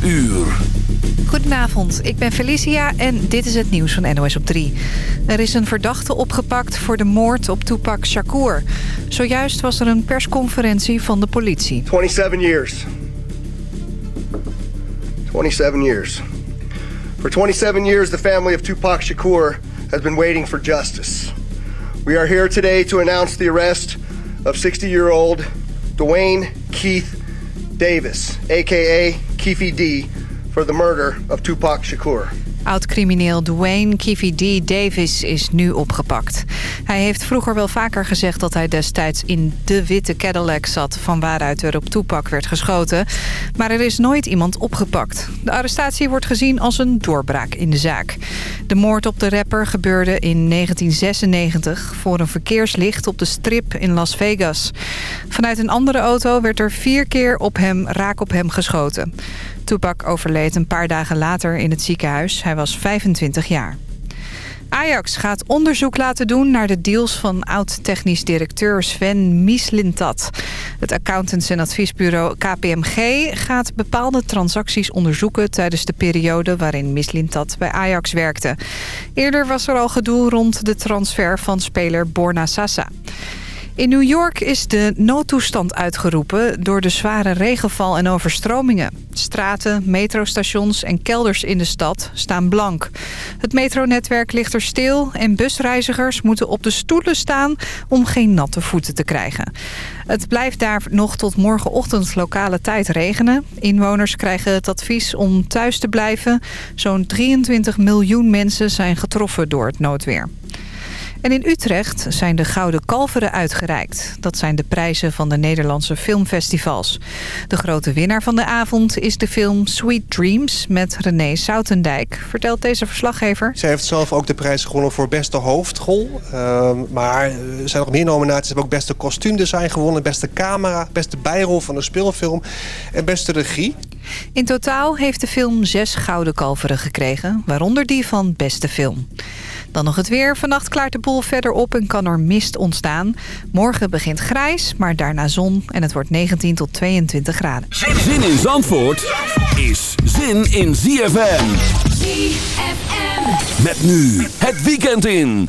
12 uur. Goedenavond, ik ben Felicia en dit is het nieuws van NOS op 3. Er is een verdachte opgepakt voor de moord op Tupac Shakur. Zojuist was er een persconferentie van de politie. 27 years. 27 years. For 27 years, the family of Tupac Shakur has been waiting for justice. We are here today to announce the arrest of 60-year-old Dwayne Keith Davis, aka Keffe D, for the murder of Tupac Shakur. Oud-crimineel Dwayne Kiffy D. Davis is nu opgepakt. Hij heeft vroeger wel vaker gezegd dat hij destijds in de witte Cadillac zat... van waaruit er op Tupac werd geschoten. Maar er is nooit iemand opgepakt. De arrestatie wordt gezien als een doorbraak in de zaak. De moord op de rapper gebeurde in 1996... voor een verkeerslicht op de strip in Las Vegas. Vanuit een andere auto werd er vier keer op hem raak op hem geschoten. Tupac overleed een paar dagen later in het ziekenhuis. Hij was 25 jaar. Ajax gaat onderzoek laten doen naar de deals van oud-technisch directeur Sven Mislintat. Het accountants- en adviesbureau KPMG gaat bepaalde transacties onderzoeken... tijdens de periode waarin Mislintat bij Ajax werkte. Eerder was er al gedoe rond de transfer van speler Borna Sassa. In New York is de noodtoestand uitgeroepen door de zware regenval en overstromingen. Straten, metrostations en kelders in de stad staan blank. Het metronetwerk ligt er stil en busreizigers moeten op de stoelen staan om geen natte voeten te krijgen. Het blijft daar nog tot morgenochtend lokale tijd regenen. Inwoners krijgen het advies om thuis te blijven. Zo'n 23 miljoen mensen zijn getroffen door het noodweer. En in Utrecht zijn de Gouden Kalveren uitgereikt. Dat zijn de prijzen van de Nederlandse filmfestivals. De grote winnaar van de avond is de film Sweet Dreams met René Soutendijk. Vertelt deze verslaggever. Zij heeft zelf ook de prijs gewonnen voor beste hoofdrol. Uh, maar er zijn nog meer nominaties. Ze hebben ook beste kostuumdesign gewonnen, beste camera, beste bijrol van de speelfilm en beste regie. In totaal heeft de film zes Gouden Kalveren gekregen, waaronder die van beste film. Dan nog het weer. Vannacht klaart de boel verder op en kan er mist ontstaan. Morgen begint grijs, maar daarna zon en het wordt 19 tot 22 graden. Zin in Zandvoort is zin in ZFM. ZFM. Met nu het weekend in.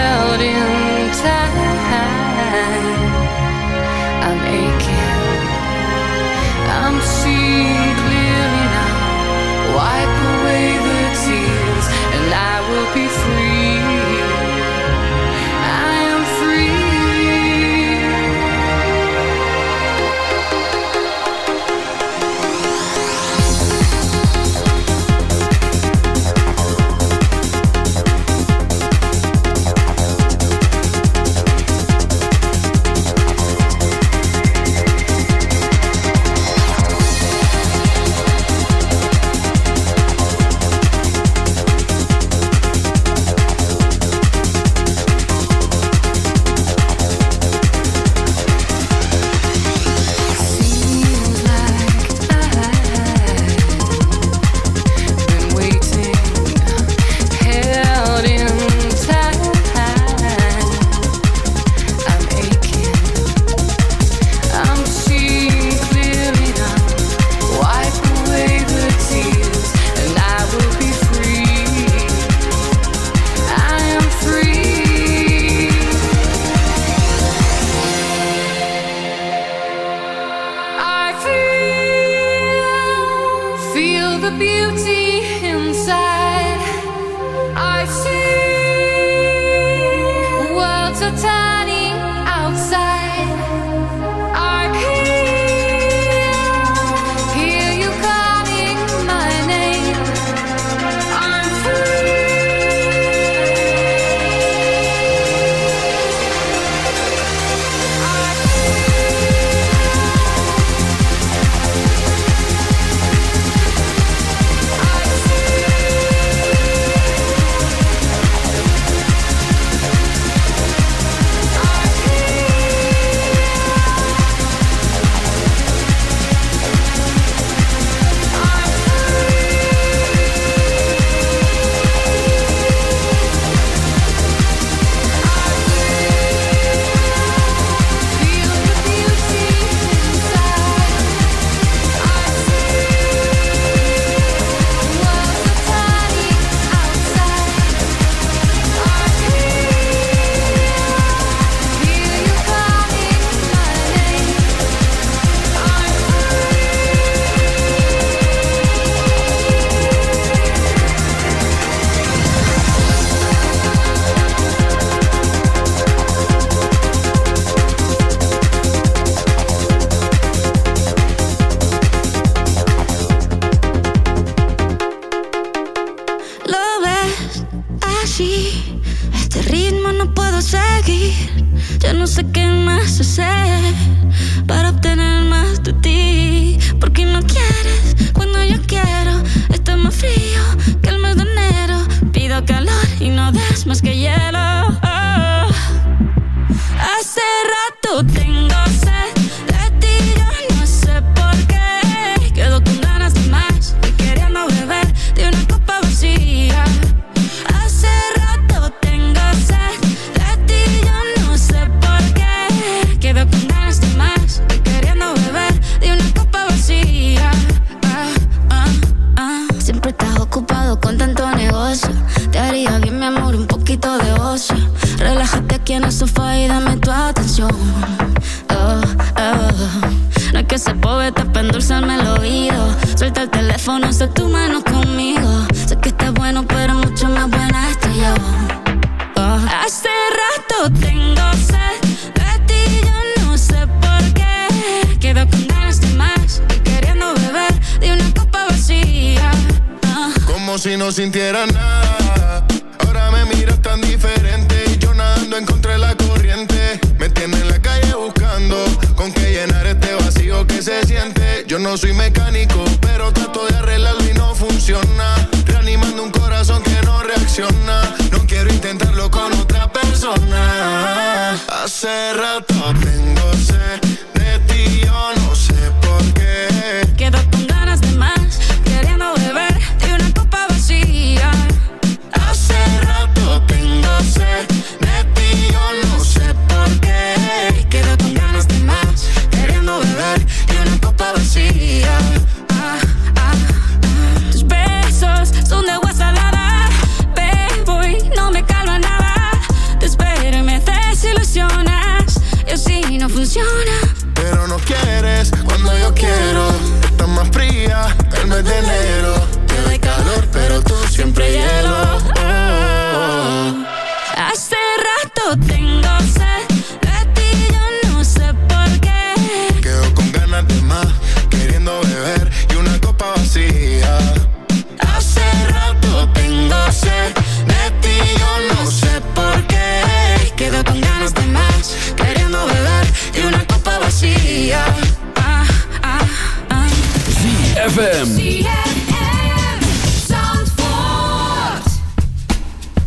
ZFM.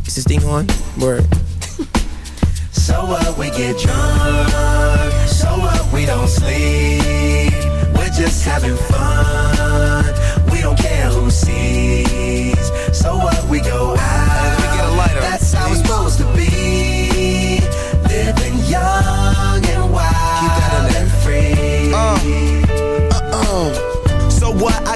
Is this thing on? Word. So what we get drunk, so what we don't sleep. We're just having fun. We don't care who sees.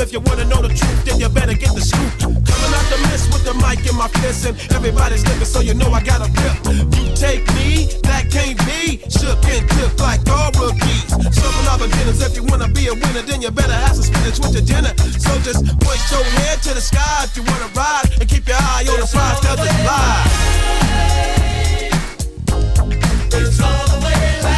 If you wanna know the truth, then you better get the scoop. Coming out the mist with the mic in my fist, and everybody's looking, so you know I got a grip. You take me, that can't be. Shook and tipped like all rookies. Serving all beginners, if you wanna be a winner, then you better have some spinach with your dinner. So just point your head to the sky if you wanna ride, and keep your eye on the prize, cause it's live. It's all the way live.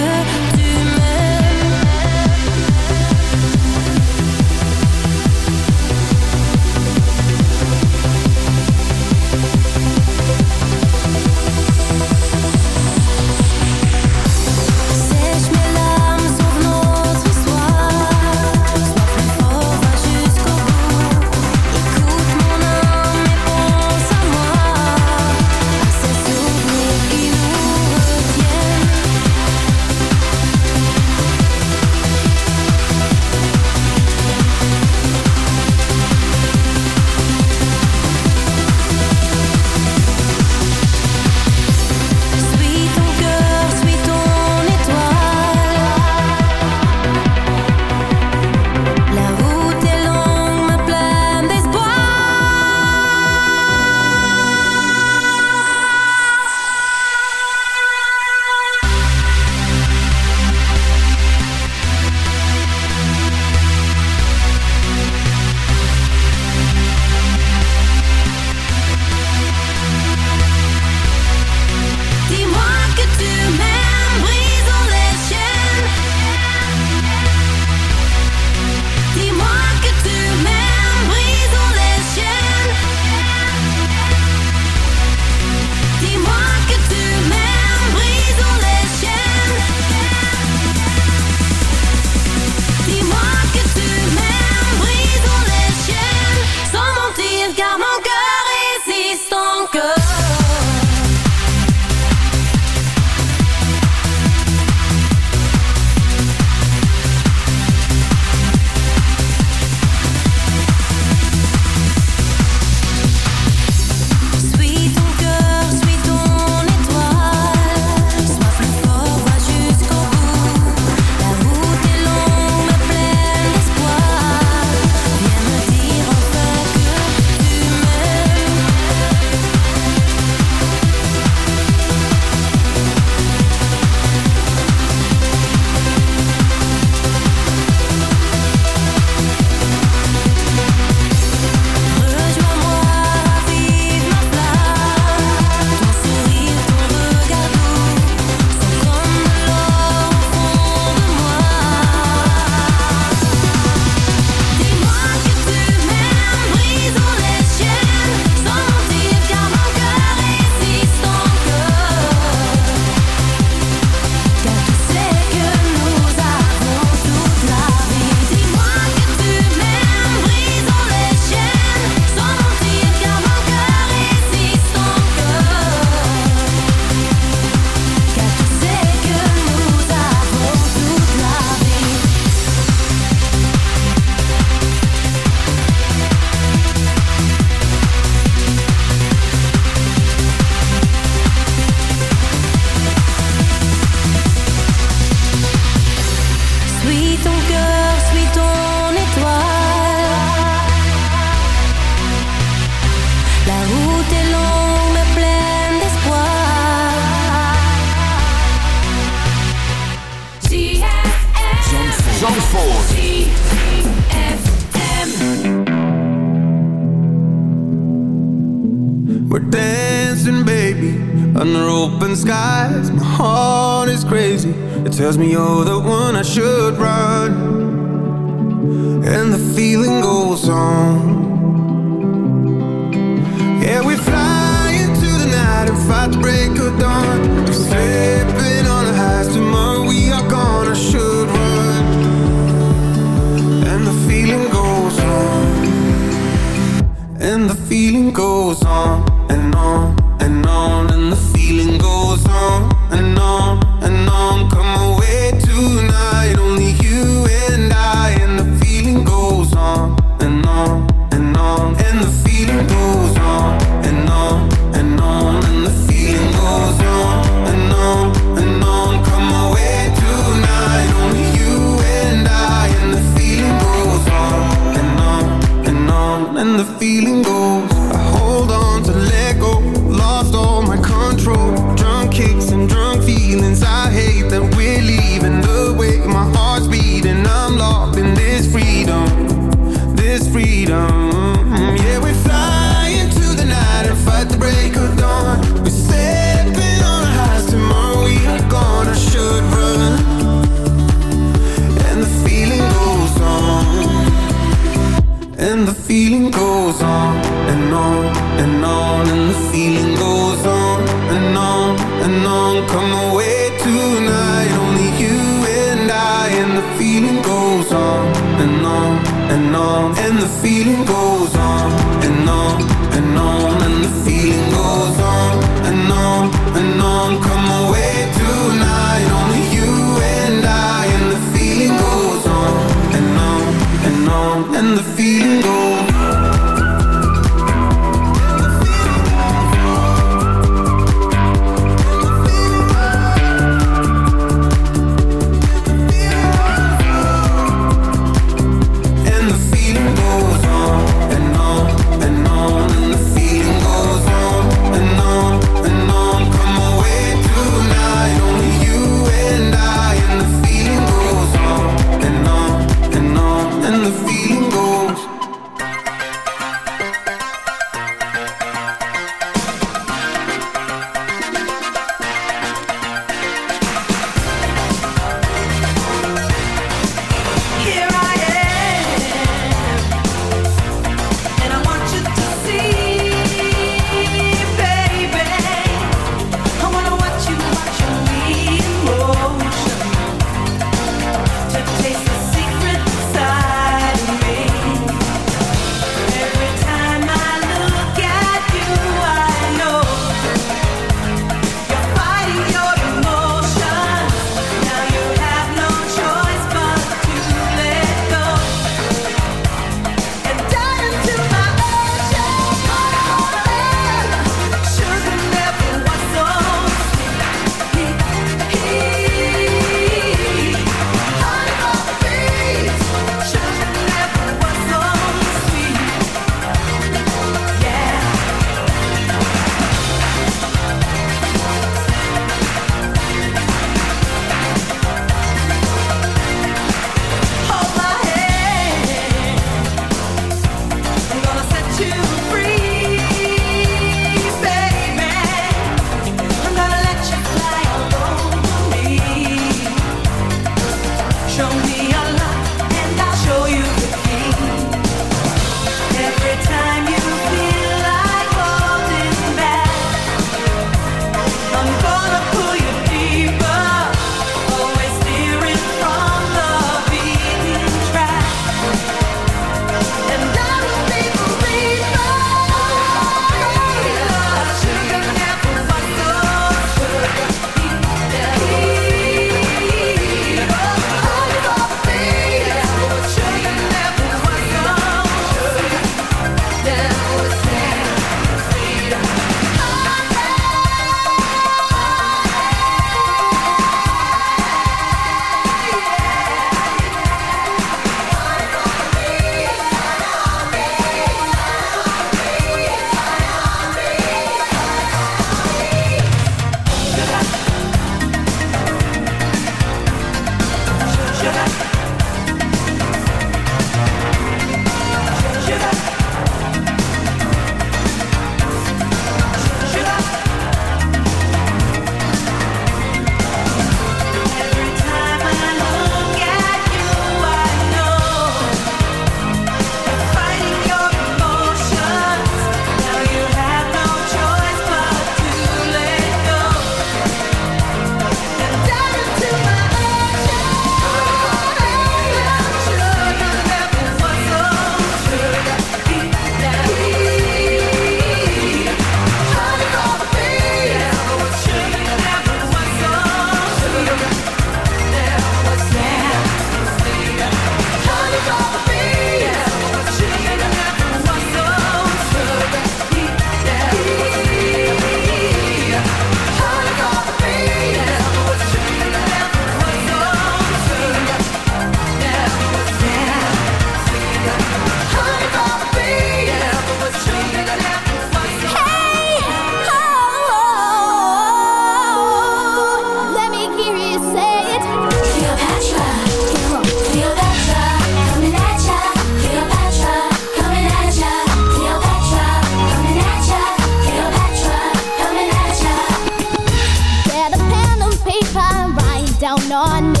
on.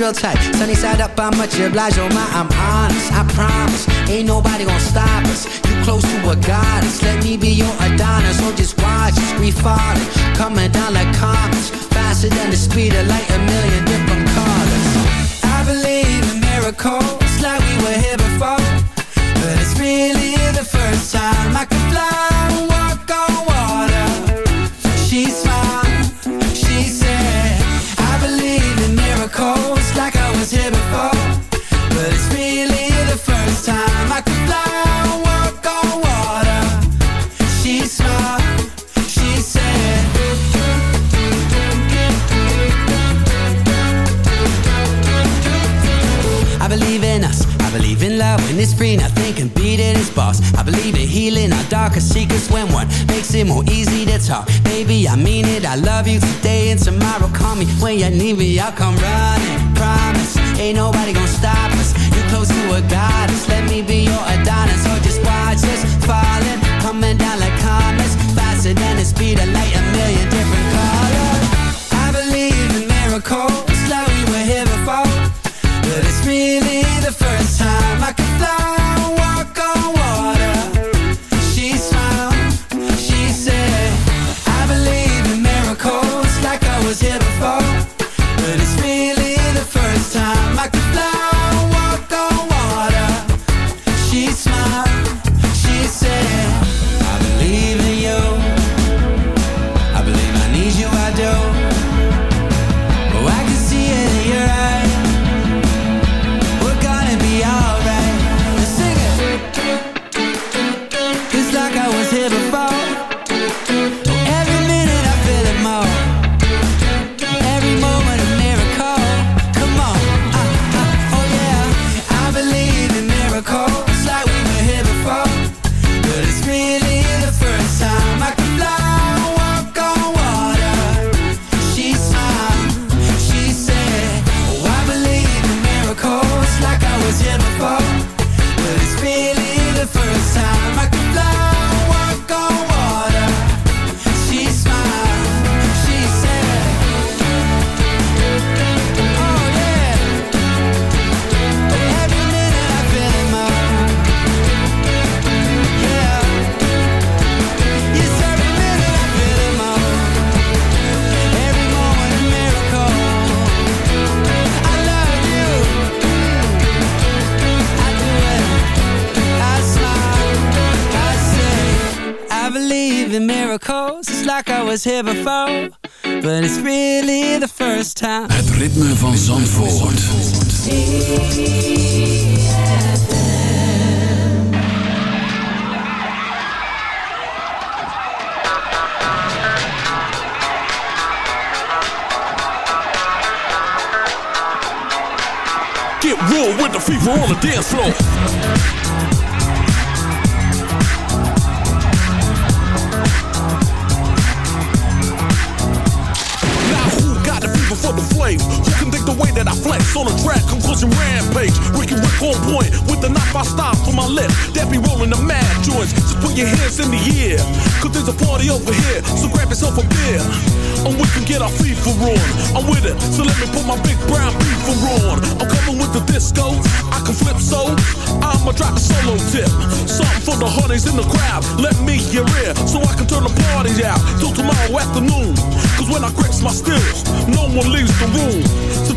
real tight. Sunny side up, I'm much obliged. Oh my, I'm honest. I promise, ain't nobody gonna stop van Zandvoort. Get real with the fever on the dance floor. On point with the knife I stop for my lip. That be rolling the mad joints. Just put your hands in the air. Cause there's a party over here. So grab yourself a beer. And we can get our fever on. I'm with it. So let me put my big brown beaver on. I'm coming with the disco. I can flip so. I'ma drop a solo tip. Something for the honeys in the crowd. Let me hear it. So I can turn the party out till tomorrow afternoon. Cause when I grips my stills, no one leaves the room.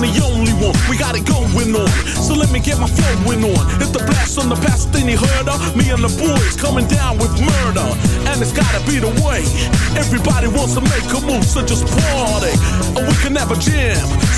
The only one. We got it going on. So let me get my flowing on. Hit the blast on the past thing you heard. Me and the boys coming down with murder. And it's gotta be the way. Everybody wants to make a move, so just party. And we can have a jam.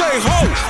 Say ho.